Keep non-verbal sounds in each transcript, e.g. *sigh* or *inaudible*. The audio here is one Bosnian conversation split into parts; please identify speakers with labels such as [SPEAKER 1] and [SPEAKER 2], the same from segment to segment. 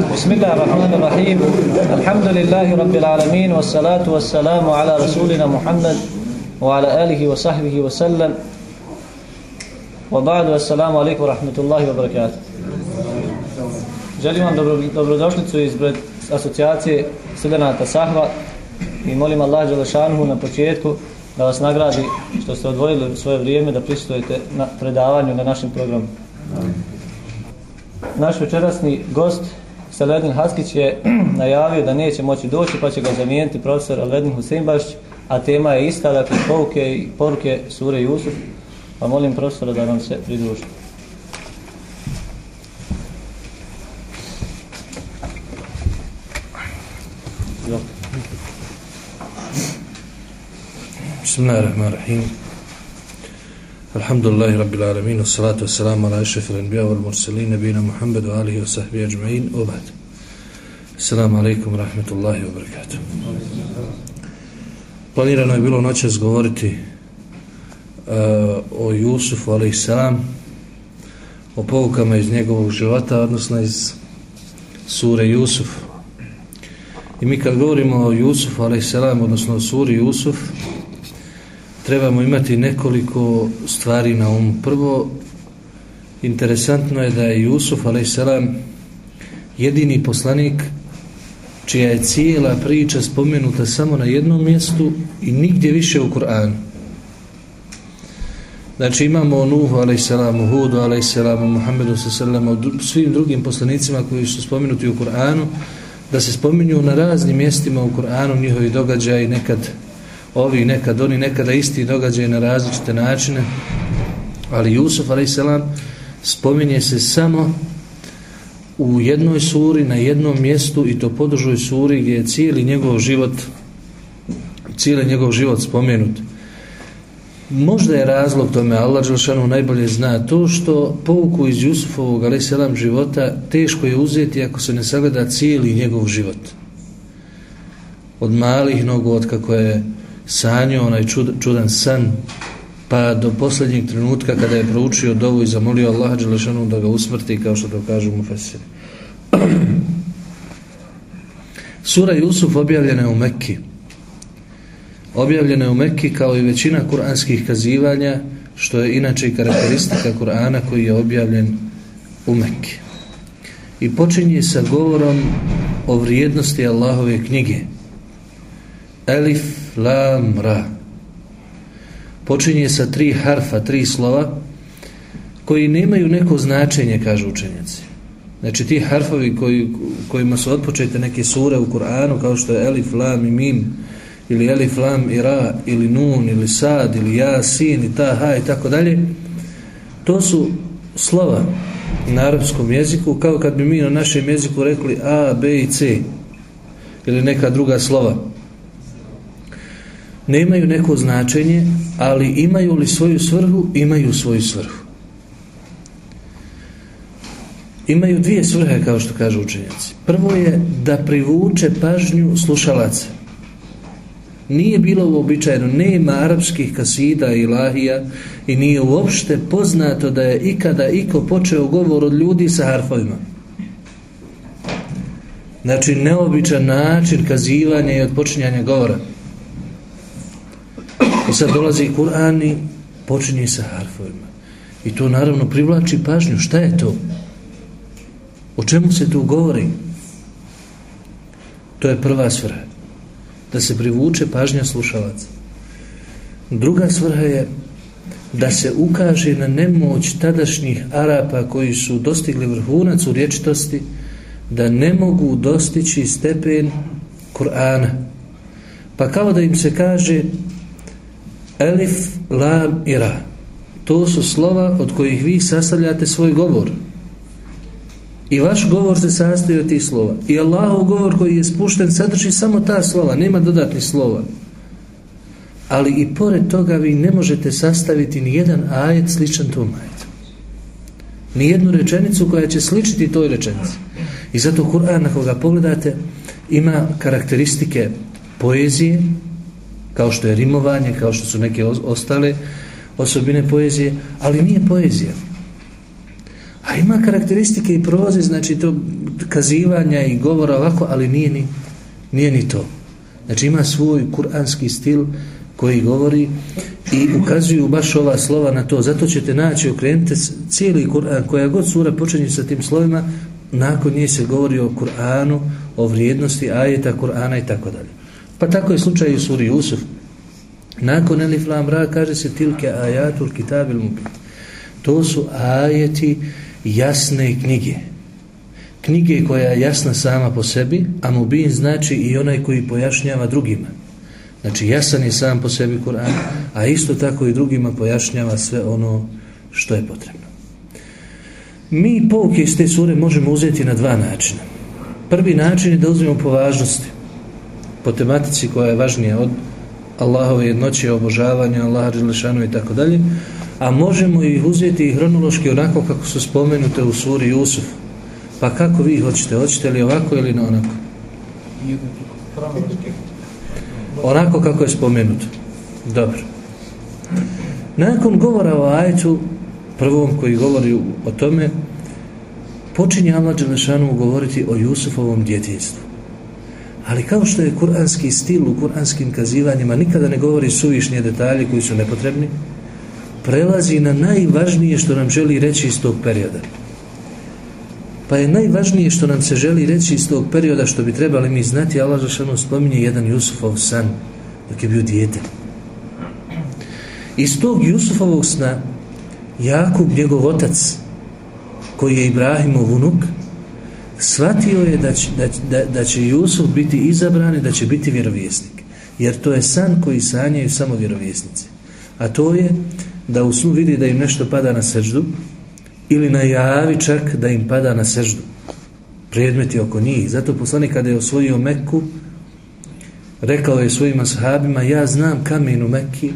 [SPEAKER 1] بسم الله الرحمن الرحيم الحمد لله رب العالمين والصلاة والسلام على رسولنا محمد وعلى آله وصحبه وسلم وبعد والسلام عليكم ورحمة الله وبركاته Želim vam dobro, dobrodošlicu izbred asocijacije studenata Sahva i molim Allah Đelešanhu na početku da vas nagradi što ste odvojili svoje vrijeme da prisutujete na predavanju na našem programu. Naš večerasni gost Seledin Haskić je *clears throat* najavio da neće moći doći pa će ga zamijeniti profesor Alvedin Husimbašć, a tema je ista, dakle, pouke i poruke Sure Jusuf, pa molim profesora da nam se pridruži.
[SPEAKER 2] Bismillahirrahmanirrahim. Alhamdulillahi Rabbil Alamin, salatu wassalamu ala ešefil anbiya wal mursalin, nebina Muhammedu alihi wa sahbihi ajma'in, obad. Assalamu alaikum, rahmetullahi wa barakatuh. Planirano je bilo noćas govoriti uh, o Jusufu alaih salam, o povukama iz njegovog života, odnosno iz sure Jusuf. I mi kad govorimo o Jusufu alaih salam, odnosno o suri Jusufu, trebamo imati nekoliko stvari na umu. Prvo, interesantno je da je Jusuf a.s. jedini poslanik čija je cijela priča spomenuta samo na jednom mjestu i nigdje više u Kur'anu. Znači imamo Nuhu a.s. Hudu a.s. Muhammedu s.a.s. svim drugim poslanicima koji su spomenuti u Kur'anu da se spominju na raznim mjestima u Kur'anu njihovi događaji nekad ovi nekad, oni nekada isti događaj na različite načine, ali Jusuf a.s. spominje se samo u jednoj suri, na jednom mjestu i to podržuje suri gdje je cijeli njegov život cijeli njegov život spomenut. Možda je razlog tome, Allah Đelšanu najbolje zna, to što pouku iz Jusufovog a.s. života teško je uzeti ako se ne sagleda cijeli njegov život. Od malih nogu, od kako je sanio onaj čud, čudan san pa do posljednjeg trenutka kada je proučio dovu i zamolio Allaha Đelešanu da ga usmrti kao što to kažu mu fesiri. *clears throat* Sura Jusuf objavljena je u Mekki. Objavljena je u Mekki kao i većina kuranskih kazivanja što je inače i karakteristika Kur'ana koji je objavljen u Mekki. I počinje sa govorom o vrijednosti Allahove knjige. Elif, lam, ra. Počinje sa tri harfa, tri slova, koji nemaju neko značenje, kažu učenjaci. Znači ti harfovi koji, kojima su odpočete neke sure u Kur'anu, kao što je Elif, lam i mim, ili Elif, lam i ra, ili nun, ili sad, ili ja, sin, i ta, ha, i tako dalje, to su slova na arapskom jeziku, kao kad bi mi na našem jeziku rekli A, B i C, ili neka druga slova nemaju neko značenje, ali imaju li svoju svrhu? Imaju svoju svrhu. Imaju dvije svrhe, kao što kažu učenjaci. Prvo je da privuče pažnju slušalaca. Nije bilo uobičajeno, nema arapskih kasida i lahija i nije uopšte poznato da je ikada iko počeo govor od ljudi sa harfovima. Znači, neobičan način kazivanja i odpočinjanja govora. I sad dolazi Kur'an i počinje sa harfovima. I to naravno privlači pažnju. Šta je to? O čemu se tu govori? To je prva svrha. Da se privuče pažnja slušalaca. Druga svrha je da se ukaže na nemoć tadašnjih Arapa koji su dostigli vrhunac u riječitosti da ne mogu dostići stepen Kur'ana. Pa kao da im se kaže Elif, Lam i Ra. To su slova od kojih vi sastavljate svoj govor. I vaš govor se sastoji od tih slova. I Allahov govor koji je spušten sadrži samo ta slova, nema dodatnih slova. Ali i pored toga vi ne možete sastaviti ni jedan ajet sličan tom ajetu. Ni jednu rečenicu koja će sličiti toj rečenici. I zato Kur'an, ako ga pogledate, ima karakteristike poezije, kao što je rimovanje, kao što su neke ostale osobine poezije, ali nije poezija. A ima karakteristike i proze, znači to kazivanja i govora ovako, ali nije ni, nije ni to. Znači ima svoj kuranski stil koji govori i ukazuju baš ova slova na to. Zato ćete naći, okrenite cijeli Kur'an, koja god sura počinje sa tim slovima, nakon nje se govori o Kur'anu, o vrijednosti ajeta Kur'ana i tako dalje. Pa tako je slučaj u suri Jusuf. Nakon Elif Lam Ra kaže se tilke ajatul kitabil mubin. To su ajeti jasne knjige. Knjige koja je jasna sama po sebi, a mubin znači i onaj koji pojašnjava drugima. Znači jasan je sam po sebi Kur'an, a isto tako i drugima pojašnjava sve ono što je potrebno. Mi pouke iz te sure možemo uzeti na dva načina. Prvi način je da uzmemo po važnosti, po tematici koja je važnija od Allahove jednoće, obožavanja, Allaha Đelešanu i tako dalje, a možemo ih uzeti i hronološki onako kako su spomenute u suri Jusuf. Pa kako vi hoćete? Hoćete li ovako ili na onako? Onako kako je spomenuto. Dobro. Nakon govora o ajtu, prvom koji govori o tome, počinje Allah Đelešanu govoriti o Jusufovom djetinstvu. Ali kao što je kuranski stil u kuranskim kazivanjima nikada ne govori suvišnje detalje koji su nepotrebni, prelazi na najvažnije što nam želi reći iz tog perioda. Pa je najvažnije što nam se želi reći iz tog perioda što bi trebali mi znati, Allah Žešanu spominje jedan Jusufov san dok je bio dijete. Iz tog Jusufovog sna Jakub, njegov otac, koji je Ibrahimov unuk, shvatio je da će, da, da, da će Jusuf biti izabran i da će biti vjerovjesnik. Jer to je san koji sanjaju samo vjerovjesnici. A to je da u snu vidi da im nešto pada na seždu ili najavi čak da im pada na seždu. Predmeti oko njih. Zato poslanik kada je osvojio Mekku, rekao je svojima sahabima, ja znam kamen u Mekki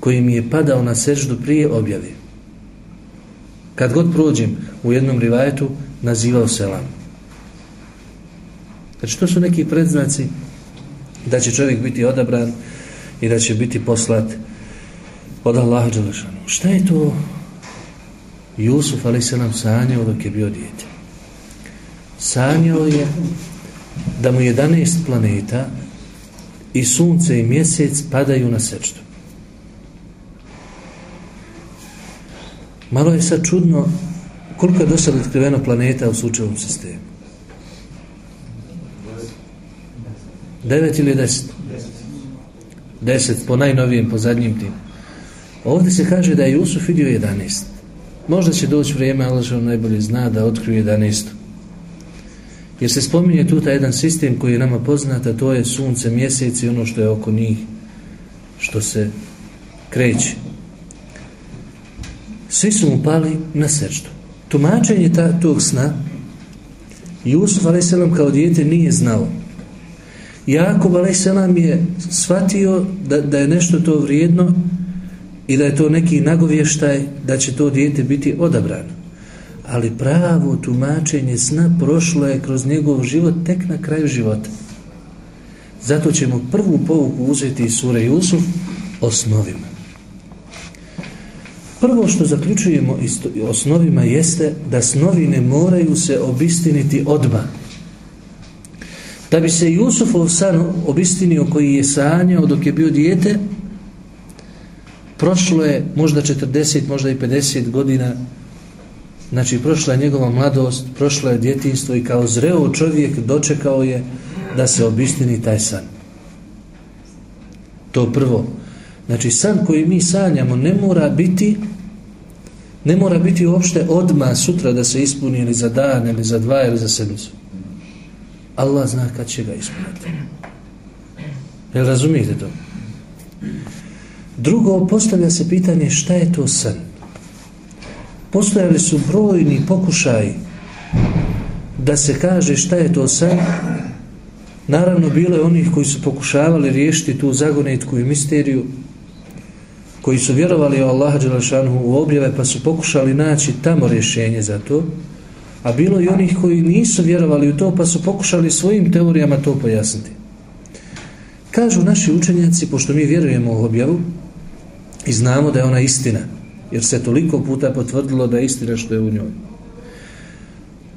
[SPEAKER 2] koji mi je padao na seždu prije objave. Kad god prođem u jednom rivajetu, nazivao selam. Znači, to su neki predznaci da će čovjek biti odabran i da će biti poslat od Allaha Đelešanu. Šta je to Jusuf, ali se nam sanjao dok je bio dijete? Sanjao je da mu 11 planeta i sunce i mjesec padaju na sečtu. Malo je sad čudno koliko je do sada otkriveno planeta u sučevom sistemu. Devet ili deset? Deset, po najnovijem, po zadnjim tim. Ovdje se kaže da je Jusuf vidio 11. Možda će doći vrijeme, ali što najbolje zna da otkrije 11. Jer se spominje tu taj jedan sistem koji je nama poznat, a to je sunce, mjesec i ono što je oko njih, što se kreće. Svi su mu pali na srčtu. Tumačenje ta, tog sna Jusuf a.s. kao dijete nije znao. Jakub a.s. je shvatio da, da je nešto to vrijedno i da je to neki nagovještaj da će to dijete biti odabrano. Ali pravo tumačenje sna prošlo je kroz njegov život tek na kraju života. Zato ćemo prvu povuku uzeti iz sure Jusuf osnovima. Prvo što zaključujemo osnovima jeste da snovi ne moraju se obistiniti odmah. Da bi se Jusufov san obistinio koji je sanjao dok je bio dijete, prošlo je možda 40, možda i 50 godina, znači prošla je njegova mladost, prošlo je djetinstvo i kao zreo čovjek dočekao je da se obistini taj san. To prvo. Znači san koji mi sanjamo ne mora biti ne mora biti uopšte odma sutra da se ispuni ili za dan ili za dva ili za sedmicu. Allah zna kad će ga ispuniti. Jel razumijete to? Drugo, postavlja se pitanje šta je to san? Postojali su brojni pokušaj da se kaže šta je to san. Naravno, bilo je onih koji su pokušavali riješiti tu zagonetku i misteriju koji su vjerovali o Allaha Đelešanu u objave pa su pokušali naći tamo rješenje za to a bilo i onih koji nisu vjerovali u to pa su pokušali svojim teorijama to pojasniti kažu naši učenjaci pošto mi vjerujemo u objavu i znamo da je ona istina jer se toliko puta potvrdilo da je istina što je u njoj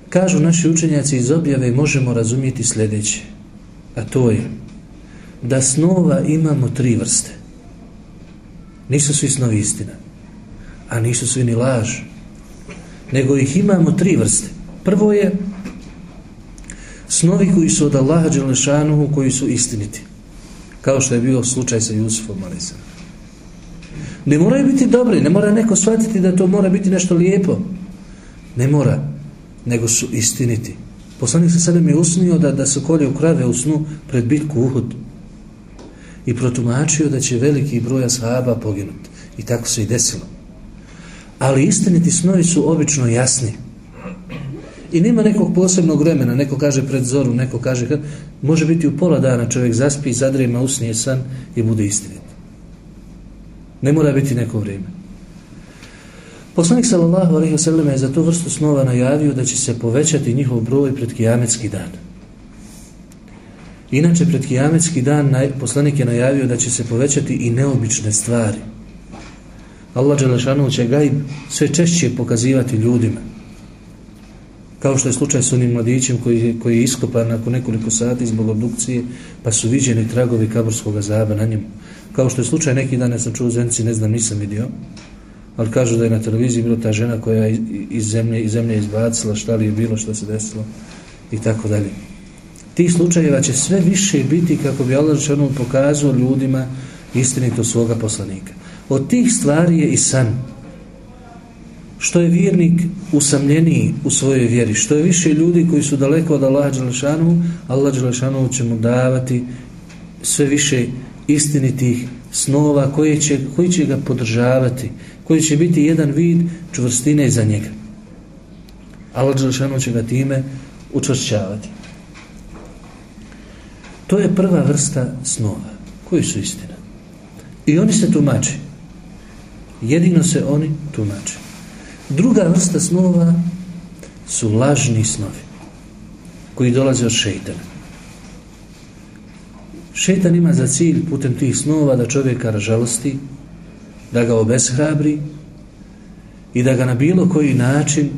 [SPEAKER 2] Kažu naši učenjaci iz objave možemo razumijeti sljedeće. A to je da snova imamo tri vrste. Nisu svi snovi istina. A nisu svi ni laž. Nego ih imamo tri vrste. Prvo je snovi koji su od Allaha Đelešanuhu koji su istiniti. Kao što je bio slučaj sa Jusufom Alisan. Ne moraju biti dobri, ne mora neko shvatiti da to mora biti nešto lijepo. Ne mora, nego su istiniti. Poslanik se sada mi je usnio da, da se kolje u krave u snu pred bitku Uhud i protumačio da će veliki broj ashaba poginuti. I tako se i desilo. Ali istiniti snovi su obično jasni. I nema nekog posebnog vremena, neko kaže pred zoru, neko kaže, može biti u pola dana čovjek zaspi, zadrema, usnije san i bude istinit. Ne mora biti neko vrijeme. Poslanik sallallahu alejhi ve sellem je za tu vrstu snova najavio da će se povećati njihov broj pred kijametski dan. Inače, pred kijametski dan poslanik je najavio da će se povećati i neobične stvari. Allah Đelešanu će gajb sve češće pokazivati ljudima. Kao što je slučaj s onim mladićem koji, koji je iskopan nakon nekoliko sati zbog obdukcije, pa su viđeni tragovi kaburskog zaba na njemu. Kao što je slučaj neki dan, ja sam čuo u Zenci, ne znam, nisam vidio, ali kažu da je na televiziji bila ta žena koja je iz zemlje, iz zemlje izbacila šta li je bilo, šta se desilo i tako dalje. Ti slučajeva će sve više biti kako bi Allah Žešanu pokazao ljudima istinito svoga poslanika. Od tih stvari je i san. Što je vjernik usamljeniji u svojoj vjeri, što je više ljudi koji su daleko od Allaha Đelešanu, Allah Đelešanu će mu davati sve više istinitih snova koji će, koji će ga podržavati, koji će biti jedan vid čvrstine za njega. Allah Đelešanu će ga time učvršćavati. To je prva vrsta snova. Koji su istina? I oni se tumače. Jedino se oni tumače. Druga vrsta snova su lažni snovi koji dolaze od šeitana. Šeitan ima za cilj putem tih snova da čovjeka ražalosti, da ga obeshrabri i da ga na bilo koji način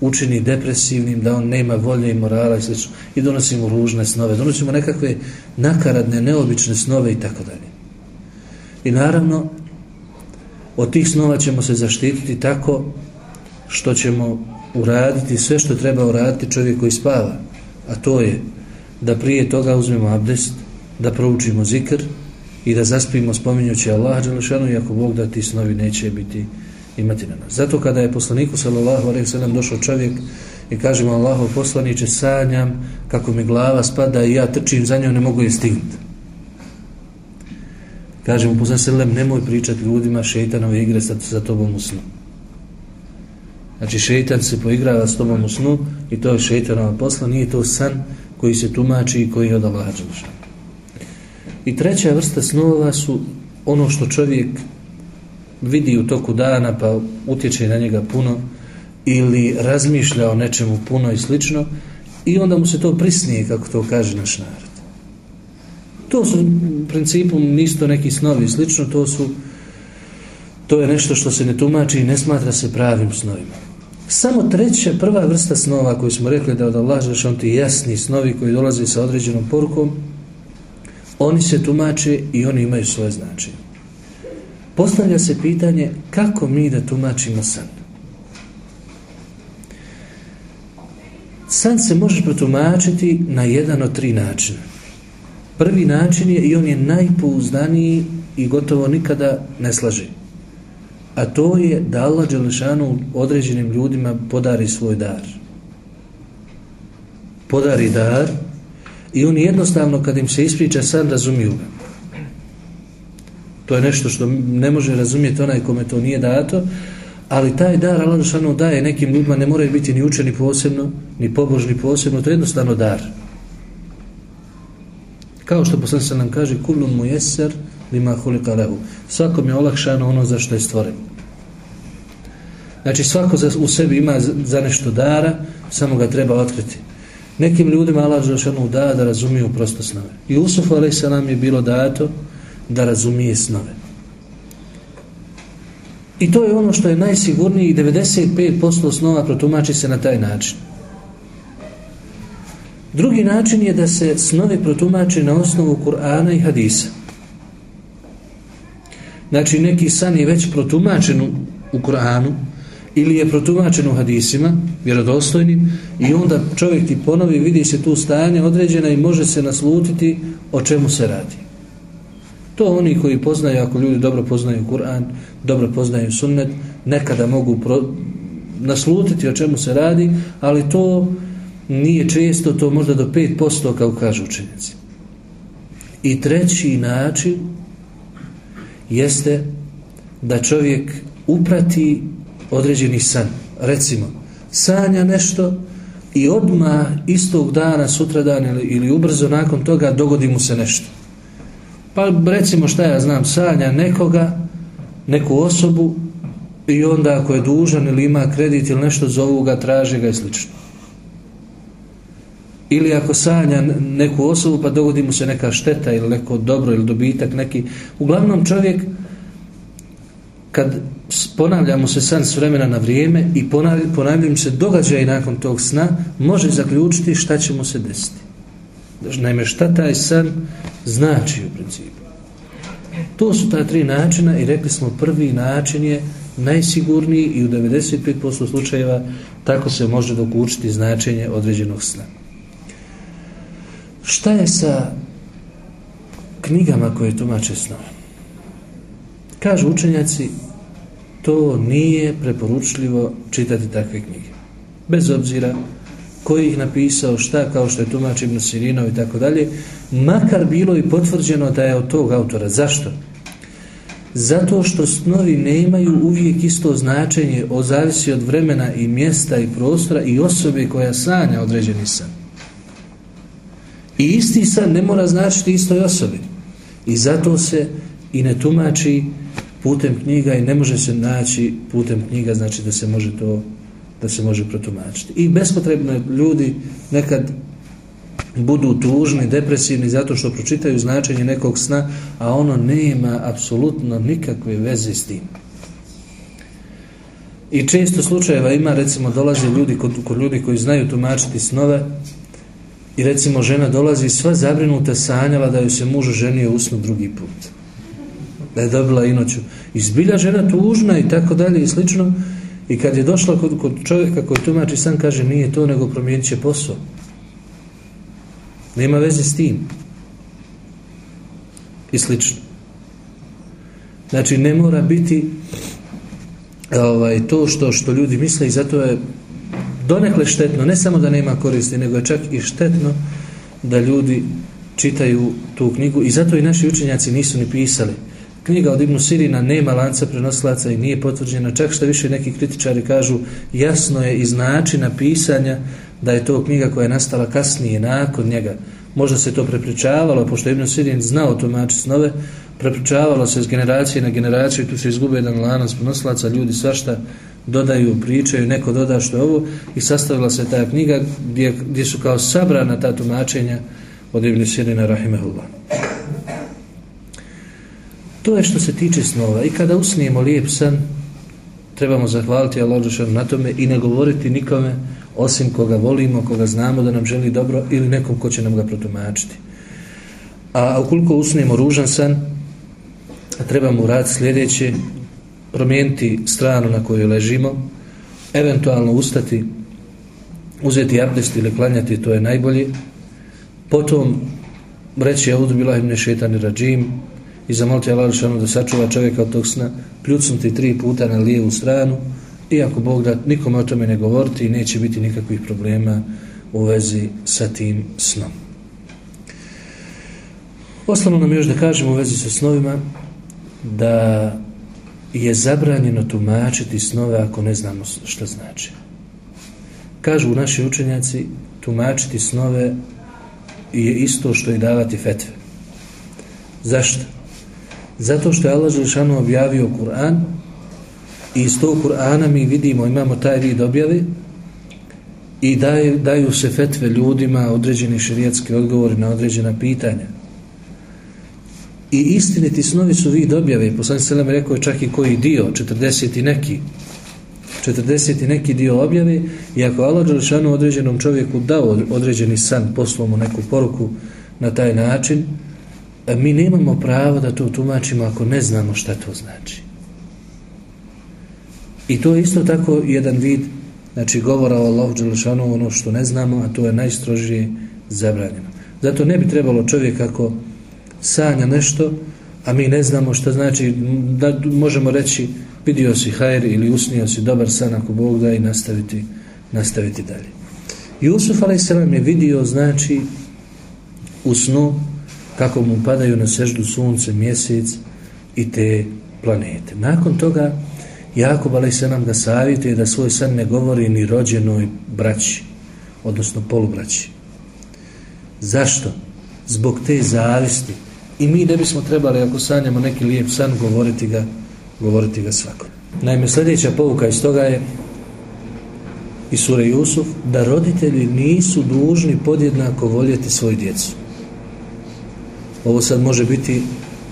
[SPEAKER 2] učini depresivnim, da on nema volje i morala i sl. I donosimo ružne snove, donosimo nekakve nakaradne, neobične snove i tako dalje. I naravno, od tih snova ćemo se zaštititi tako što ćemo uraditi sve što treba uraditi čovjek koji spava. A to je da prije toga uzmemo abdest, da proučimo zikr i da zaspimo spominjući Allah Đelešanu i ako Bog da ti snovi neće biti imati na nas. Zato kada je poslaniku sallallahu alejhi ve sellem došao čovjek i kaže mu Allahov poslanice sanjam kako mi glava spada i ja trčim za njom ne mogu je stignuti. Kaže mu poslan sallallahu nemoj pričati ljudima šejtanove igre sa, sa tobom u snu. Znači šejtan se poigrava s tobom u snu i to je šejtanova posla, nije to san koji se tumači i koji je od Allaha I treća vrsta snova su ono što čovjek vidi u toku dana pa utječe na njega puno ili razmišlja o nečemu puno i slično i onda mu se to prisnije kako to kaže naš narod. To su u principu nisto neki snovi slično, to su to je nešto što se ne tumači i ne smatra se pravim snovima. Samo treća, prva vrsta snova koju smo rekli da od Allah on ti jasni snovi koji dolaze sa određenom porukom, oni se tumače i oni imaju svoje značenje. Postavlja se pitanje kako mi da tumačimo san. San se može protumačiti na jedan od tri načina. Prvi način je i on je najpouzdaniji i gotovo nikada ne slaže. A to je da Allah Đelešanu određenim ljudima podari svoj dar. Podari dar i on jednostavno kad im se ispriča sam razumiju ga. To je nešto što ne može razumjeti onaj kome to nije dato, ali taj dar Allah Đelešanu daje nekim ljudima, ne moraju biti ni učeni posebno, ni pobožni posebno, to je jednostavno dar. Kao što poslan se nam kaže, kulun mu jeser, lima hulika lehu. Svakom je olakšano ono za što je stvoren. Znači svako za, u sebi ima za nešto dara, samo ga treba otkriti. Nekim ljudima Allah Žešanu da da razumiju prosto snove. I Usuf a.s. nam je bilo dato da razumije snove. I to je ono što je najsigurniji 95% snova protumači se na taj način. Drugi način je da se snovi protumače na osnovu Kur'ana i Hadisa. Znači neki san je već protumačen u Kur'anu ili je protumačen u hadisima, vjerodostojnim, i onda čovjek ti ponovi, vidi se tu stajanje određena i može se naslutiti o čemu se radi. To oni koji poznaju, ako ljudi dobro poznaju Kur'an, dobro poznaju sunnet, nekada mogu pro, naslutiti o čemu se radi, ali to nije često, to možda do 5% kao kažu učenici. I treći način jeste da čovjek uprati određeni san. Recimo, sanja nešto i odma istog dana, sutradan ili, ili ubrzo nakon toga dogodi mu se nešto. Pa recimo šta ja znam, sanja nekoga, neku osobu i onda ako je dužan ili ima kredit ili nešto zovu ga, traže ga i slično. Ili ako sanja neku osobu pa dogodi mu se neka šteta ili neko dobro ili dobitak neki. Uglavnom čovjek kad ponavljamo se san s vremena na vrijeme i ponavljam se događaj nakon tog sna, može zaključiti šta će mu se desiti. Naime, šta taj san znači u principu. To su ta tri načina i rekli smo prvi način je najsigurniji i u 95% slučajeva tako se može dokučiti značenje određenog sna. Šta je sa knjigama koje tumače snove? Kažu učenjaci, to nije preporučljivo čitati takve knjige. Bez obzira koji ih napisao, šta, kao što je tumač Ibn Sirinov i tako dalje, makar bilo i potvrđeno da je od tog autora. Zašto? Zato što snovi nemaju uvijek isto značenje, o zavisi od vremena i mjesta i prostora i osobe koja sanja određeni san. I isti san ne mora značiti istoj osobi. I zato se i ne tumači putem knjiga i ne može se naći putem knjiga, znači da se može to da se može protumačiti. I bespotrebno ljudi nekad budu tužni, depresivni zato što pročitaju značenje nekog sna, a ono nema apsolutno nikakve veze s tim. I često slučajeva ima, recimo, dolaze ljudi kod, kod ljudi koji znaju tumačiti snove i recimo žena dolazi sva zabrinuta sanjala da ju se muž ženio usnu drugi put da je dobila inoću. Izbilja žena tužna i tako dalje i slično. I kad je došla kod, kod čovjeka koji tumači san, kaže nije to, nego promijenit će posao. Nema veze s tim. I slično. Znači, ne mora biti ovaj, to što što ljudi misle i zato je donekle štetno, ne samo da nema koristi, nego je čak i štetno da ljudi čitaju tu knjigu i zato i naši učenjaci nisu ni pisali. Knjiga od Ibnu Sirina nema lanca prenoslaca i nije potvrđena. Čak što više neki kritičari kažu jasno je iz načina pisanja da je to knjiga koja je nastala kasnije, nakon njega. Možda se to prepričavalo, pošto Ibnu Sirin znao tumači snove, prepričavalo se iz generacije na generaciju, tu se izgube jedan lanac prenoslaca, ljudi svašta dodaju, pričaju, neko doda što je ovo i sastavila se ta knjiga gdje, gdje su kao sabrana ta tumačenja od Ibn Sirina, Rahimehullah. To je što se tiče snova. I kada usnijemo lijep san, trebamo zahvaliti Allah na tome i ne govoriti nikome osim koga volimo, koga znamo da nam želi dobro ili nekom ko će nam ga protumačiti. A ukoliko usnijemo ružan san, trebamo rad sljedeće, promijeniti stranu na kojoj ležimo, eventualno ustati, uzeti abdest ili klanjati, to je najbolje. Potom reći, ja udu bila im rađim, i zamoliti Allah Žešanu da sačuva čovjeka od tog sna, pljucnuti tri puta na lijevu stranu i ako Bog da nikome o tome ne govoriti neće biti nikakvih problema u vezi sa tim snom. Osnovno nam još da kažemo u vezi sa snovima da je zabranjeno tumačiti snove ako ne znamo što znači. Kažu naši učenjaci tumačiti snove je isto što i davati fetve. Zašto? Zato što je Allah Želšanu objavio Kur'an i iz tog Kur'ana mi vidimo, imamo taj vid objavi i daju, daju se fetve ljudima određeni širijetski odgovori na određena pitanja. I istiniti snovi su vid objave. Poslani Selem rekao je čak i koji dio, 40 i neki. 40 i neki dio objave i ako Allah Đelešanu određenom čovjeku dao određeni san, poslao mu neku poruku na taj način, mi nemamo pravo da to tumačimo ako ne znamo šta to znači. I to je isto tako jedan vid znači govora o Allahu Đelešanu ono što ne znamo, a to je najstrožije zabranjeno. Zato ne bi trebalo čovjek ako sanja nešto, a mi ne znamo što znači, da možemo reći vidio si hajr ili usnio si dobar san ako Bog da i nastaviti, nastaviti dalje. Jusuf a.s. je vidio znači u snu kako mu padaju na seždu sunce, mjesec i te planete. Nakon toga Jakub a.s. ga savjetuje da svoj san ne govori ni rođenoj braći, odnosno polubraći. Zašto? Zbog te zavisti. I mi ne bismo trebali, ako sanjamo neki lijep san, govoriti ga, govoriti ga svako. Naime, sljedeća povuka iz toga je i sure Jusuf, da roditelji nisu dužni podjednako voljeti svoju djecu. Ovo sad može biti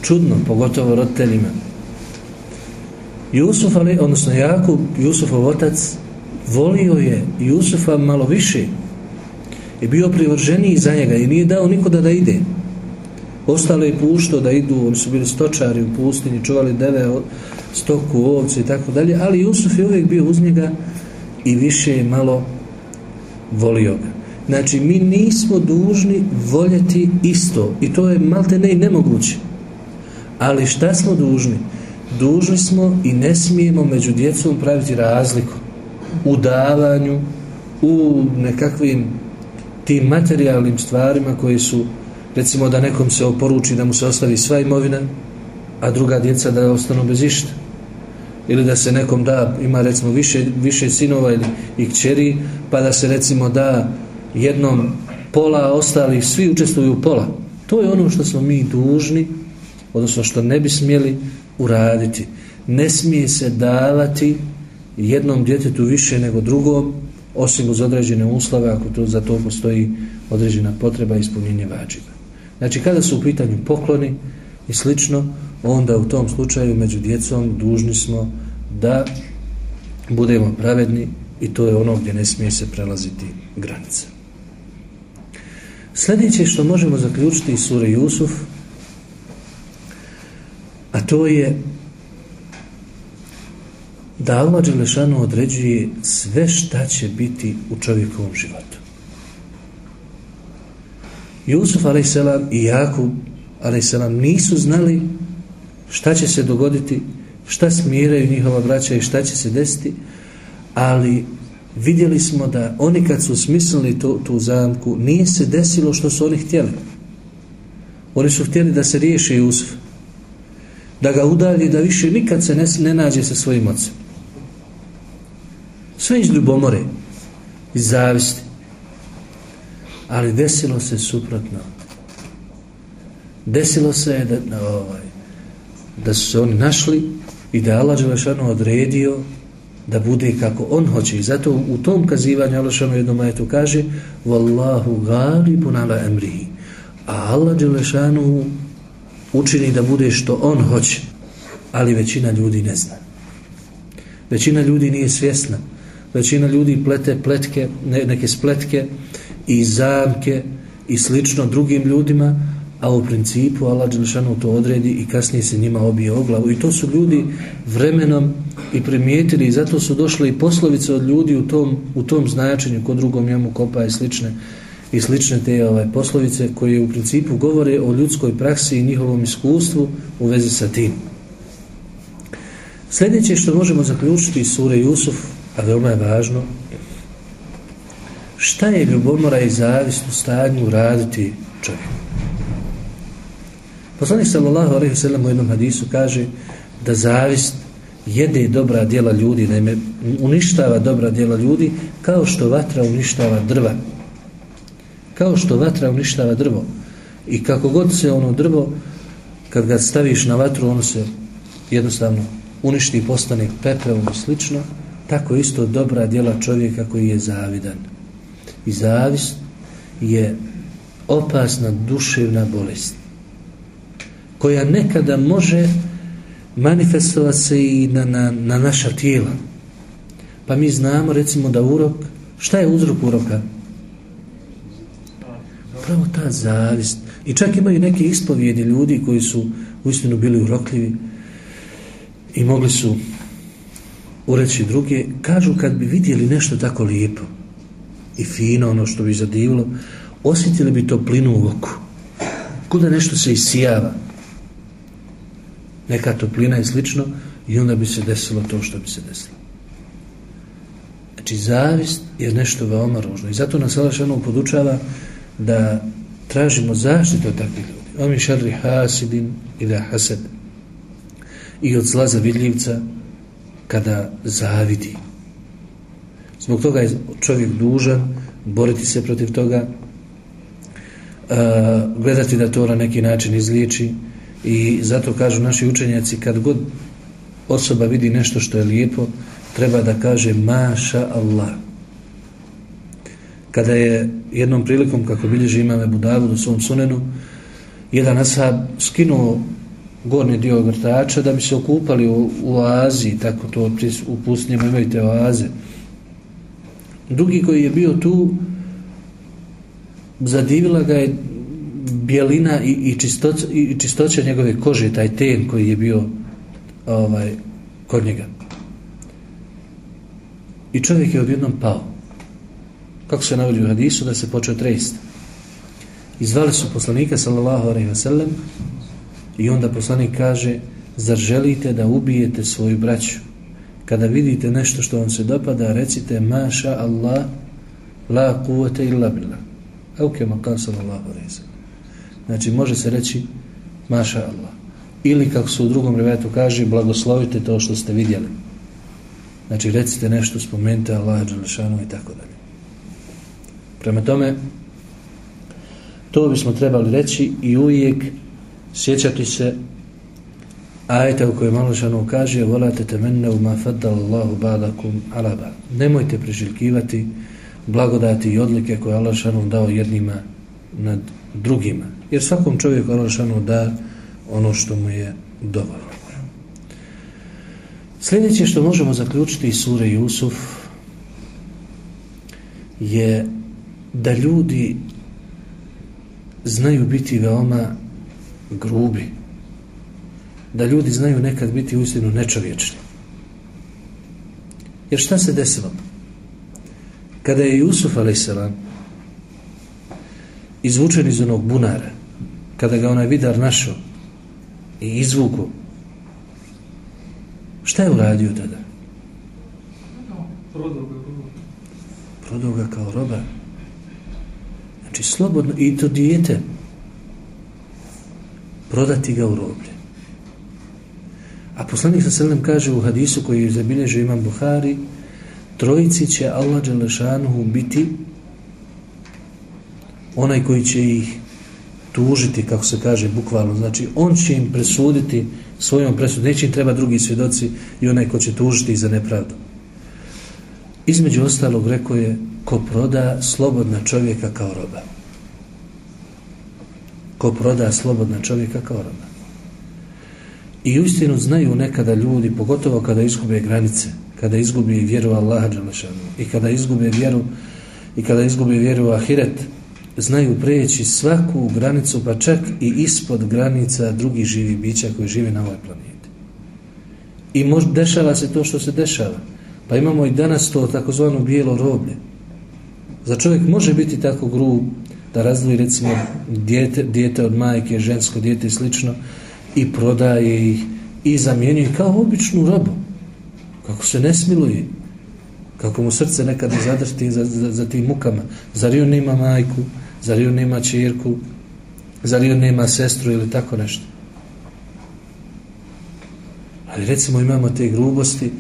[SPEAKER 2] čudno, pogotovo roditeljima. Jusuf, ali, odnosno Jakub, Jusufov otac, volio je Jusufa malo više i bio privrženiji za njega i nije dao nikoda da ide. Ostalo je pušto da idu, oni su bili stočari u pustinji, čuvali deve, stoku, ovce i tako dalje, ali Jusuf je uvijek bio uz njega i više je malo volio ga. Znači, mi nismo dužni voljeti isto i to je malte ne i nemoguće. Ali šta smo dužni? Dužni smo i ne smijemo među djecom praviti razliku u davanju, u nekakvim tim materijalnim stvarima koji su recimo da nekom se oporuči da mu se ostavi sva imovina a druga djeca da ostanu bez išta. Ili da se nekom da ima recimo više, više sinova ili i kćeri pa da se recimo da jednom pola ostali svi učestvuju pola. To je ono što smo mi dužni odnosno što ne bi smjeli uraditi. Ne smije se davati jednom djetetu više nego drugom osim uz određene uslove ako to za to postoji određena potreba ispunjenje vađiva. Znači kada su u pitanju pokloni i slično, onda u tom slučaju među djecom dužni smo da budemo pravedni i to je ono gdje ne smije se prelaziti granica. Sljedeće što možemo zaključiti iz sure Jusuf, a to je da Allah Đelešanu određuje sve šta će biti u čovjekovom životu. Jusuf a.s. i Jakub a.s. nisu znali šta će se dogoditi, šta smiraju njihova braća i šta će se desiti, ali vidjeli smo da oni kad su smislili tu, tu zamku, nije se desilo što su oni htjeli. Oni su htjeli da se riješi Jusuf, da ga udalji, da više nikad se ne, ne nađe sa svojim ocem. Sve iz ljubomore, iz zavisti. Ali desilo se suprotno. Desilo se je da, ovaj, da su se oni našli i da Allah Đelešanu odredio da bude kako on hoće. I zato u tom kazivanju Allah Đelešanu jednom ajetu kaže Wallahu galibun ala emrihi. A Allah Đelešanu učini da bude što on hoće. Ali većina ljudi ne zna. Većina ljudi nije svjesna većina ljudi plete pletke, ne, neke spletke i zamke i slično drugim ljudima, a u principu Allah Đelšanu to odredi i kasnije se njima obije o glavu. I to su ljudi vremenom i primijetili i zato su došle i poslovice od ljudi u tom, u tom značenju ko drugom njemu kopa i slične i slične te ovaj, poslovice koje u principu govore o ljudskoj praksi i njihovom iskustvu u vezi sa tim. Sljedeće što možemo zaključiti iz sure Jusuf a veoma je važno šta je ljubomora i zavist u stanju raditi čovjek? Poslanik sallallahu alaihi sallam u jednom hadisu kaže da zavist jede dobra djela ljudi da ime uništava dobra djela ljudi kao što vatra uništava drva. Kao što vatra uništava drvo. I kako god se ono drvo kad ga staviš na vatru ono se jednostavno uništi i postane pepelom i slično. Tako isto dobra djela čovjeka koji je zavidan. I zavist je opasna duševna bolest koja nekada može manifestovati se i na, na, na naša tijela. Pa mi znamo recimo da urok, šta je uzrok uroka? Pravo ta zavist. I čak imaju neke ispovijedi ljudi koji su uistinu bili urokljivi i mogli su ureći druge. Kažu kad bi vidjeli nešto tako lijepo i fino, ono što bi zadivilo, osjetili bi toplinu u oku. Kuda nešto se isijava. Neka toplina i slično i onda bi se desilo to što bi se desilo. Znači, zavist je nešto veoma ružno. I zato nas Allah šanom podučava da tražimo zaštitu od takvih ljudi. Omi šarri hasidin ili hased. I od zla zavidljivca kada zavidi. Zbog toga je čovjek dužan boriti se protiv toga, uh, gledati da to na neki način izliči i zato kažu naši učenjaci kad god osoba vidi nešto što je lijepo, treba da kaže maša Allah. Kada je jednom prilikom, kako bilježi imame Budavu u svom sunenu, jedan ashab skinuo gornji dio ogrtača da bi se okupali u, u oazi, tako to u pustinjama imaju te oaze. Drugi koji je bio tu, zadivila ga je bjelina i, i, čistoća, i čistoća njegove kože, taj ten koji je bio ovaj, kod njega. I čovjek je odjednom pao. Kako se navodi u hadisu da se počeo trest. Izvali su poslanika sallallahu alaihi wa sallam i onda poslanik kaže zar želite da ubijete svoju braću? Kada vidite nešto što vam se dopada, recite maša Allah la kuvvete illa billah. Evo ke makar sallallahu alaihi. Znači može se reći maša Allah. Ili kako se u drugom revetu kaže blagoslovite to što ste vidjeli. Znači, recite nešto, spomenite Allah, Đalešanu i tako dalje. Prema tome, to bismo trebali reći i uvijek sjećati se ajeta u kojoj Malošanu kaže volate temenne u ma faddal Allahu badakum alaba. Nemojte priželjkivati blagodati i odlike koje Allah šanu dao jednima nad drugima. Jer svakom čovjeku Allah šanu da ono što mu je dovoljno. Sljedeće što možemo zaključiti iz sure Jusuf je da ljudi znaju biti veoma grubi. Da ljudi znaju nekad biti uistinu nečovječni. Jer šta se desilo? Kada je Jusuf a.s. izvučen iz onog bunara, kada ga onaj vidar našao i izvuku Šta je uradio tada? Prodao ga kao roba. Znači, slobodno, i to dijete, prodati ga u roblje. A poslanik sa selem kaže u hadisu koji je zabilježio imam Buhari, trojici će Allah Đelešanuhu biti onaj koji će ih tužiti, kako se kaže, bukvalno. Znači, on će im presuditi svojom presudom. Neće im treba drugi svjedoci i onaj ko će tužiti za nepravdu. Između ostalog, rekao je, ko proda slobodna čovjeka kao roba. Ko proda slobodna čovjeka kao roba. I uistinu znaju nekada ljudi, pogotovo kada izgube granice, kada izgubi vjeru Allaha Đalešanu i kada izgube vjeru i kada izgube vjeru Ahiret, znaju preći svaku granicu, pa čak i ispod granica drugih živih bića koji žive na ovoj planeti. I mož, dešava se to što se dešava. Pa imamo i danas to takozvano bijelo roblje. Za čovjek može biti tako grub da razdvoji recimo dijete, dijete od majke, žensko dijete i slično i prodaje ih i zamjenjuje kao običnu robu. Kako se ne smiluje. Kako mu srce nekada zadrti za, za, za tim mukama. Zar on nema majku? Zar on nema čirku? Zar on nema sestru ili tako nešto? Ali recimo imamo te grubosti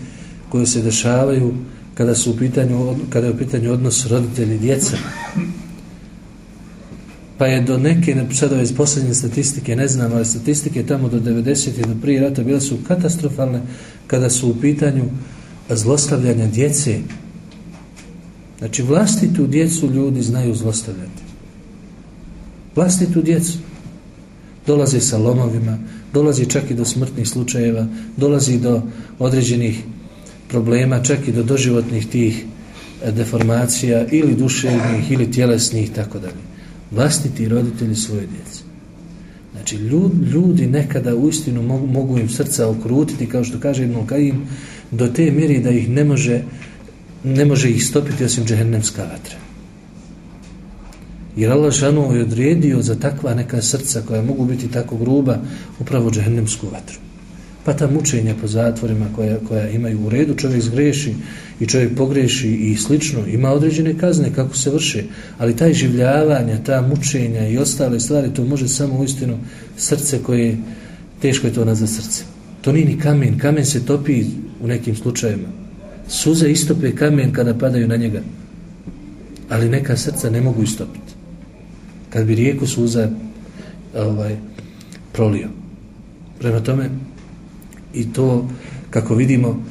[SPEAKER 2] koje se dešavaju kada su u pitanju, kada je u pitanju odnos roditelji djeca. Pa je do neke, sad ove posljednje statistike, ne znam, ali statistike tamo do 90. do prije rata bile su katastrofalne kada su u pitanju zlostavljanja djece. Znači vlastitu djecu ljudi znaju zlostavljati vlastitu djecu. Dolazi sa lomovima, dolazi čak i do smrtnih slučajeva, dolazi do određenih problema, čak i do doživotnih tih e, deformacija ili duševnih ili tjelesnih tako dalje. Vlastiti roditelji svoje djece. Znači, ljudi, nekada u uistinu mogu, mogu im srca okrutiti, kao što kaže Ibn Kajim, do te mjeri da ih ne može, ne može ih stopiti osim džehennemska vatra. Jer Allah šanuo je odredio za takva neka srca koja mogu biti tako gruba upravo džehennemsku vatru. Pa ta mučenja po zatvorima koja, koja imaju u redu, čovjek zgreši i čovjek pogreši i slično, ima određene kazne kako se vrše, ali taj življavanja, ta mučenja i ostale stvari, to može samo u istinu srce koje teško je to nazva srce. To nije ni kamen, kamen se topi u nekim slučajima. Suze istope kamen kada padaju na njega, ali neka srca ne mogu istopiti. Kad bi rijeku suza ovaj, prolio. Prema tome, i to kako vidimo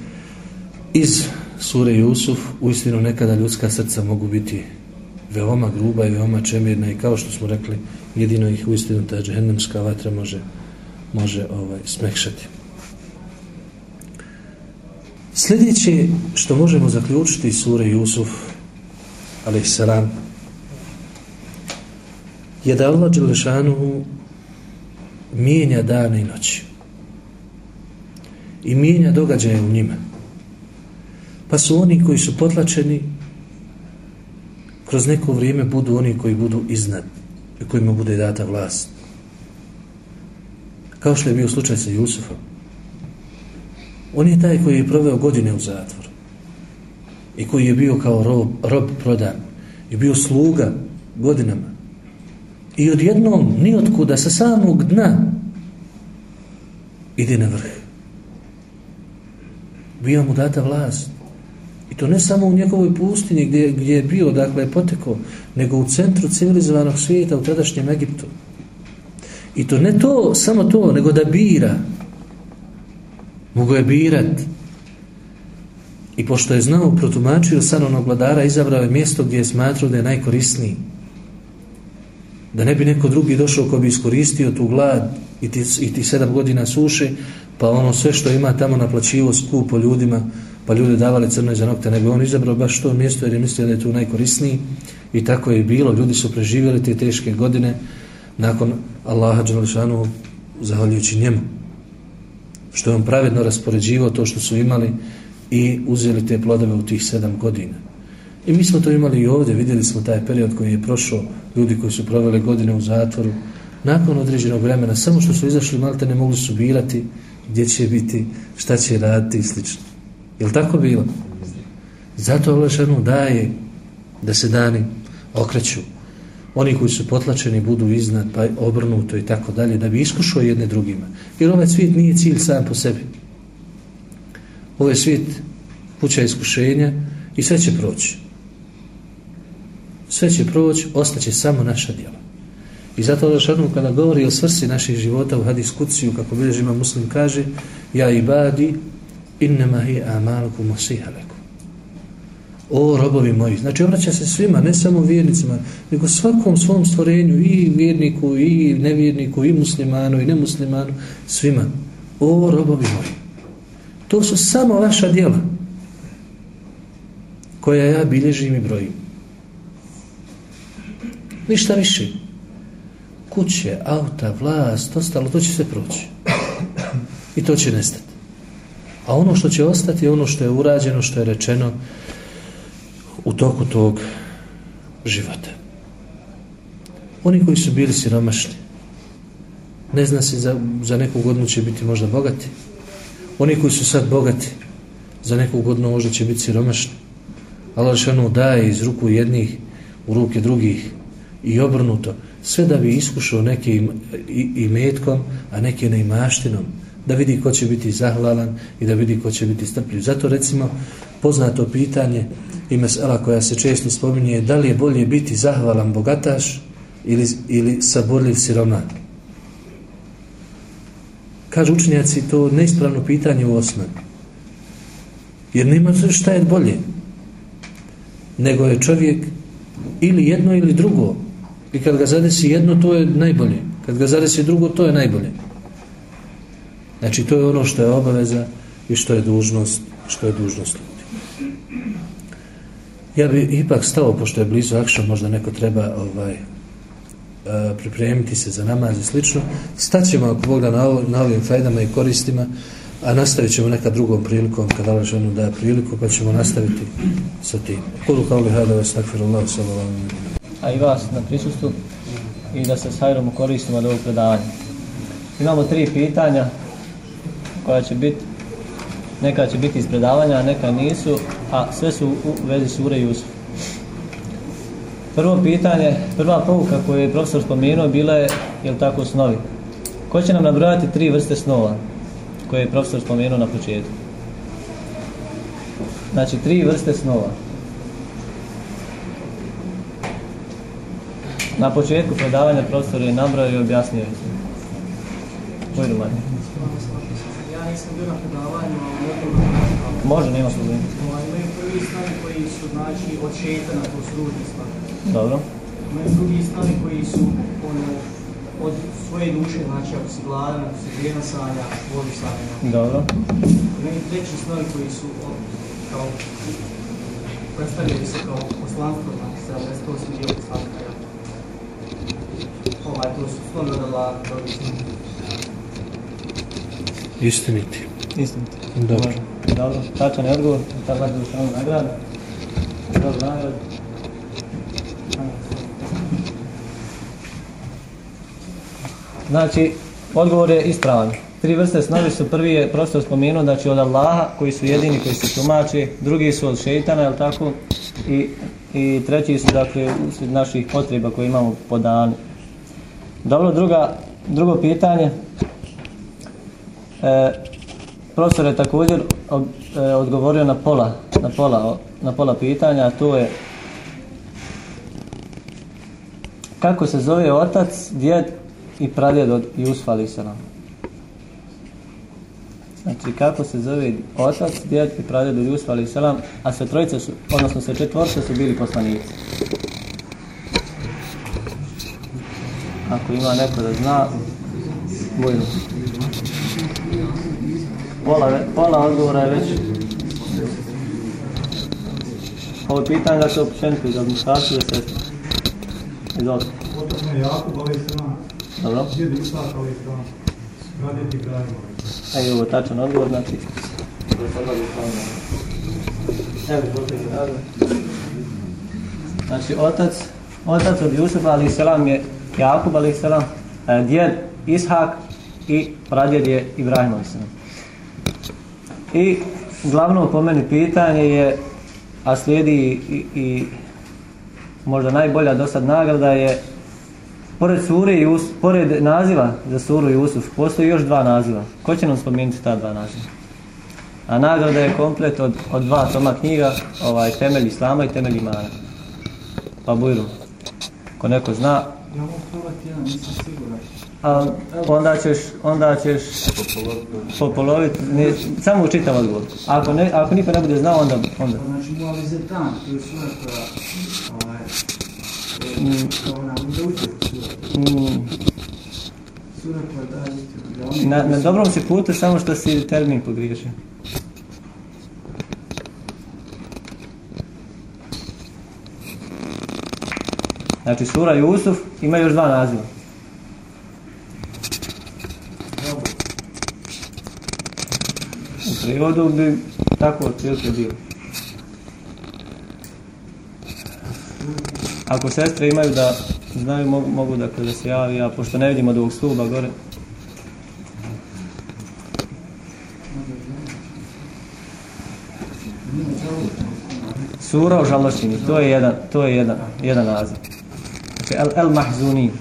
[SPEAKER 2] iz sure Jusuf uistinu nekada ljudska srca mogu biti veoma gruba i veoma čemirna i kao što smo rekli jedino ih uistinu ta džehennemska vatra može može ovaj smekšati. Sljedeće što možemo zaključiti iz sure Jusuf alaih salam je da Allah Đelešanuhu mijenja dane i noći i mijenja događaje u njima. Pa su oni koji su potlačeni kroz neko vrijeme budu oni koji budu iznad i kojima bude data vlast. Kao što je bio slučaj sa Jusufom. On je taj koji je proveo godine u zatvoru i koji je bio kao rob, rob prodan i bio sluga godinama. I odjednom, nijotkuda, sa samog dna, ide na vrh bio mu data vlast. I to ne samo u njegovoj pustinji gdje, gdje je bio, dakle, poteko, nego u centru civilizovanog svijeta u tadašnjem Egiptu. I to ne to, samo to, nego da bira. Mogu je birat. I pošto je znao, protumačio sanovnog vladara, izabrao je mjesto gdje je smatrao da je najkorisniji. Da ne bi neko drugi došao ko bi iskoristio tu glad i ti, i ti sedam godina suše, pa ono sve što ima tamo naplaćivo skupo ljudima, pa ljudi davali crne za nokte, nego on izabrao baš to mjesto jer je mislio da je tu najkorisniji. I tako je bilo, ljudi su preživjeli te teške godine nakon Allaha Đalšanu zahvaljujući njemu. Što je on pravedno raspoređivao to što su imali i uzeli te plodove u tih sedam godina. I mi smo to imali i ovdje, vidjeli smo taj period koji je prošao, ljudi koji su proveli godine u zatvoru, nakon određenog vremena, samo što su izašli malte ne mogli su birati gdje će biti, šta će raditi i slično. Je li tako bilo? Zato Allah daje da se dani okreću. Oni koji su potlačeni budu iznad, pa obrnuto i tako dalje, da bi iskušao jedne drugima. Jer ovaj svijet nije cilj sam po sebi. Ovaj svijet kuća iskušenja i sve će proći. Sve će proći, ostaće samo naša djela. I zato da šanu kada govori o svrsi naših života u hadis kuciju, kako bilježima muslim kaže, ja ibadi innama hi amalukum osihaleku. O robovi moji. Znači obraća se svima, ne samo vjernicima, nego svakom svom stvorenju, i vjerniku, i nevjerniku, i muslimanu, i nemuslimanu, svima. O robovi moji. To su samo vaša djela koja ja bilježim i brojim. Ništa više kuće, auta, vlast, ostalo, to će se proći. I to će nestati. A ono što će ostati je ono što je urađeno, što je rečeno u toku tog života. Oni koji su bili siromašni, ne zna se za, za neku godinu će biti možda bogati. Oni koji su sad bogati, za neku godinu možda će biti siromašni. Allah šanu daje iz ruku jednih u ruke drugih i obrnuto sve da bi iskušao nekim imetkom, i, metkom, a neke neimaštinom, da vidi ko će biti zahlalan i da vidi ko će biti strpljiv. Zato recimo poznato pitanje i mesela koja se često spominje je da li je bolje biti zahvalan bogataš ili, ili saborljiv siroman. Kažu učenjaci to neispravno pitanje u osnovi. Jer nema šta je bolje. Nego je čovjek ili jedno ili drugo I kad ga zadesi jedno, to je najbolje. Kad ga zadesi drugo, to je najbolje. Znači, to je ono što je obaveza i što je dužnost, što je dužnost ljudi. Ja bi ipak stao, pošto je blizu akšan, možda neko treba ovaj, e, pripremiti se za namaz i slično. Staćemo ako Bog da na, ovo, na ovim fajdama i koristima, a nastavit ćemo neka drugom prilikom, kad Allah ženu daje priliku, pa ćemo nastaviti sa tim. Kudu kao li hada vas takfirullahu sallallahu
[SPEAKER 1] A i vas na prisustvu i da se s hajrom koristimo od ovog predavanja. Imamo tri pitanja koja će biti neka će biti iz predavanja, a neka nisu, a sve su u vezi sure Jusuf. Prvo pitanje, prva pouka koju je profesor spomenuo bila je, je li tako, snovi. Ko će nam nabrojati tri vrste snova koje je profesor spomenuo na početku? Znači, tri vrste snova. Na početku predavanja profesor je nabrao i objasnio. Pojdu manje.
[SPEAKER 3] Ja nisam bio na predavanju, ali
[SPEAKER 1] Može, nema problema.
[SPEAKER 3] imaju prvi snovi koji su, znači, od šetana, to su snovi.
[SPEAKER 1] Dobro.
[SPEAKER 3] Imaju drugi snovi koji su, ono, od svoje duše, znači, ako si gladan, ako si vrijena sanja, voli sanja.
[SPEAKER 1] Dobro.
[SPEAKER 3] Imaju treći snovi koji su, od, kao, predstavljaju se kao poslanstvo, znači, 78 dio poslanstva, ja. Ovaj, to su
[SPEAKER 2] Istiniti.
[SPEAKER 1] Istinite.
[SPEAKER 2] Dobro.
[SPEAKER 1] Dobro. Tačan je odgovor. Ta da samo nagrada. Dobro, nagrada. Znači, odgovor je ispravan. Tri vrste snovi su prvi je prosto spomenuo, znači od Allaha koji su jedini koji se tumači, drugi su od šeitana, je tako? I, I treći su dakle usred naših potreba koje imamo po danu. Dobro, druga, drugo pitanje. E, profesor je također ob, e, odgovorio na pola, na pola, na pola pitanja, a to je kako se zove otac, djed i pradjed od Jusufa alaih. Znači kako se zove otac, djed i pradjed od Jusufa alaih a sve trojice su, odnosno sve četvorce su bili poslanici. Ako ima neko da zna, bojno. Pola, pola odgovora je već Ovo pitanje da se općenito muškarci da se Izvolite.
[SPEAKER 4] Otac je Jakub, ali se na
[SPEAKER 1] Dobro.
[SPEAKER 4] djed Isak, ali se na pradjed Ibrahim.
[SPEAKER 1] A i ovo je tačan odgovor, znači... Evo. Znači, otac, otac od Jusufa, ali selam je Jakub, ali selam, e, djed Ishak i pradjed je Ibrahim, ali. I glavno po meni pitanje je, a slijedi i, i možda najbolja do sad nagrada je Pored sure Jusuf, pored naziva za suru Jusuf, postoji još dva naziva. Ko će nam spomenuti ta dva naziva? A nagrada je komplet od, od dva toma knjiga, ovaj, temelj Islama i temelj imana. Pa bujru. Ko neko zna,
[SPEAKER 3] Ja mogu probati jedan, nisam siguran.
[SPEAKER 1] a onda ćeš, onda ćeš popoloviti, ne, samo učitam odgovor. Ako, ne, ako niko ne bude znao, onda, onda.
[SPEAKER 3] Znači, mu ali zetan, to je sura koja, ovaj,
[SPEAKER 1] Mm,
[SPEAKER 3] kao ona, da uče sura. Sura koja daje uče. Da oni
[SPEAKER 1] na, na dobrom si putu, samo što si termin pogriješio. Znači, sura Jusuf ima još dva naziva. U prijevodu bi tako otprilike bilo. Ako sestre imaju da znaju, mogu, mogu dakle da se javi, a pošto ne vidimo od ovog stuba gore. Sura o žalošćini, to je jedan, to je jedan, jedan naziv. Znači, El, El Mahzuni.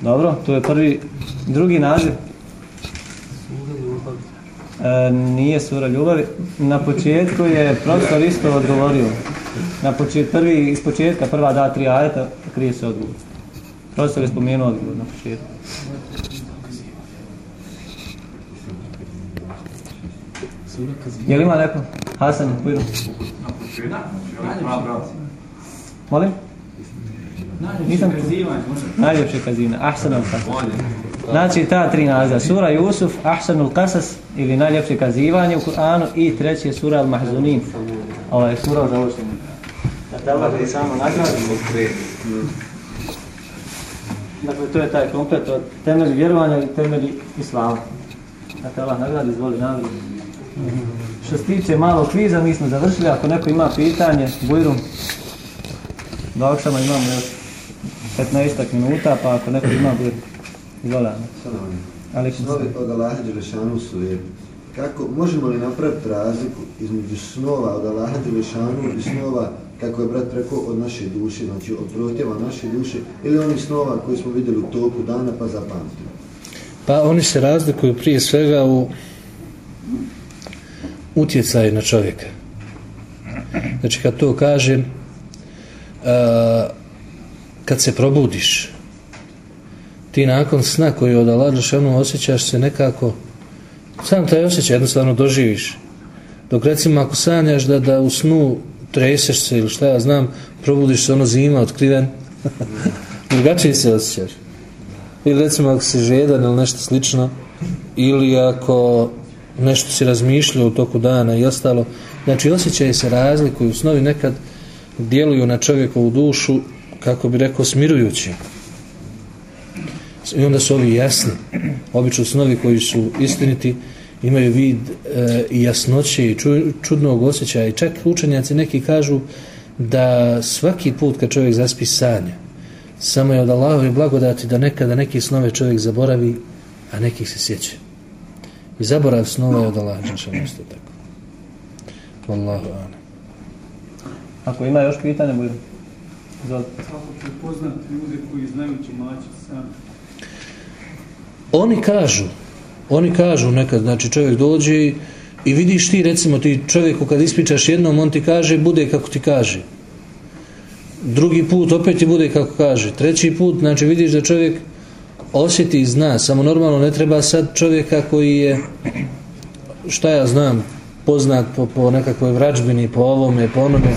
[SPEAKER 1] Dobro, to je prvi, drugi naziv. E, nije sura ljubavi. Na početku je profesor isto odgovorio. Na počet, prvi, iz početka, prva da tri ajeta, krije se odgovor. Profesor je spomenuo odgovor na početku. Je li ima neko? Hasan, bujno. Molim? Nisam tu. Najljepše kazivne. Ahsan al Hasan. Znači ta tri naziva, sura Jusuf, Ahsanul Qasas ili najljepše kazivanje u Kur'anu i treći je sura Al-Mahzunin. Ova je sura završena. Da Allah ti samo nagradi. Dakle, to je taj komplet od temelji vjerovanja i temelji Islama. Da te Allah nagradi, izvoli nagradi. Što se tiče malo kviza, mi smo završili. Ako neko ima pitanje, Bujrum, do akšama imamo još 15 minuta, pa ako neko ima Bujrum, izvoli. Ali
[SPEAKER 5] Snovi od Allaha Đelešanu su lijepi. Kako, možemo li napraviti razliku između snova od Allaha Đelešanu i snova, kako je brat rekao, od naše duše, znači od protjeva naše duše, ili onih snova koji smo vidjeli u toku dana pa zapamtili?
[SPEAKER 2] Pa oni se razlikuju prije svega u utjecaju na čovjeka. Znači kad to kažem, a, kad se probudiš, ti nakon sna koji od Allah osjećaš se nekako, sam taj osjećaj jednostavno doživiš. Dok recimo ako sanjaš da, da u snu treseš se ili šta ja znam, probudiš se ono zima otkriven, *laughs* drugačije se osjećaš. Ili recimo ako si žedan ili nešto slično, ili ako nešto si razmišljao u toku dana i ostalo. Znači osjećaje se razlikuju, snovi nekad djeluju na čovjekovu dušu, kako bi rekao, smirujući. I onda su ovi jasni. Obično snovi koji su istiniti imaju vid e, i jasnoće i ču, čudnog osjećaja. I čak učenjaci neki kažu da svaki put kad čovjek zaspi sanja, samo je od Allahove blagodati da nekada neki snove čovjek zaboravi, a nekih se sjeća. I zaborav snova je od Allaha Đelešanu isto tako. Wallahu ane.
[SPEAKER 1] Ako ima još pitanje, Bujrum. Za...
[SPEAKER 4] Kako prepoznati ljude koji znaju tumačiti sam?
[SPEAKER 2] Oni kažu, oni kažu nekad, znači čovjek dođe i- i vidiš ti, recimo ti čovjeku kad ispričaš jednom, on ti kaže, bude kako ti kaže. Drugi put opet ti bude kako kaže. Treći put, znači vidiš da čovjek osjeti i zna, samo normalno ne treba sad čovjeka koji je, šta ja znam, poznat po, po nekakvoj vrađbini, po ovome, po onome,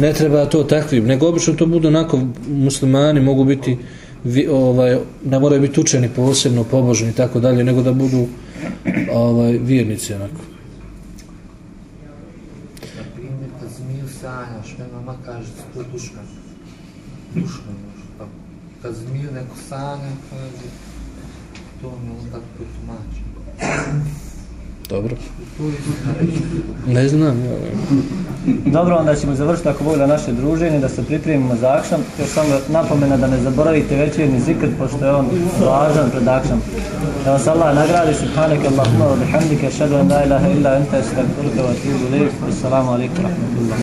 [SPEAKER 2] ne treba to takvim, nego obično to budu onako muslimani, mogu biti vi, ovaj, ne moraju biti učeni posebno, pobožni i tako dalje, nego da budu ovaj, vjernici onako.
[SPEAKER 6] Na primjer, kad zmiju sanjaš, me mama kaže da to dušman. Dušman možda. Pa kad zmiju neko sanja, kaže, to mi on tako protumači.
[SPEAKER 2] Dobro. Ne znam, ja,
[SPEAKER 1] Dobro, onda ćemo završiti ako Bog da naše druženje, da se pripremimo za akšan. Još samo napomena da ne zaboravite večerni zikr, pošto je on važan pred akšan. Da vas Allah nagradi, subhanake Allahumma wa bihamdike, šadu en la ilaha illa ente, estakfiruka wa atubu lijek, Assalamu alaikum wa rahmatullah.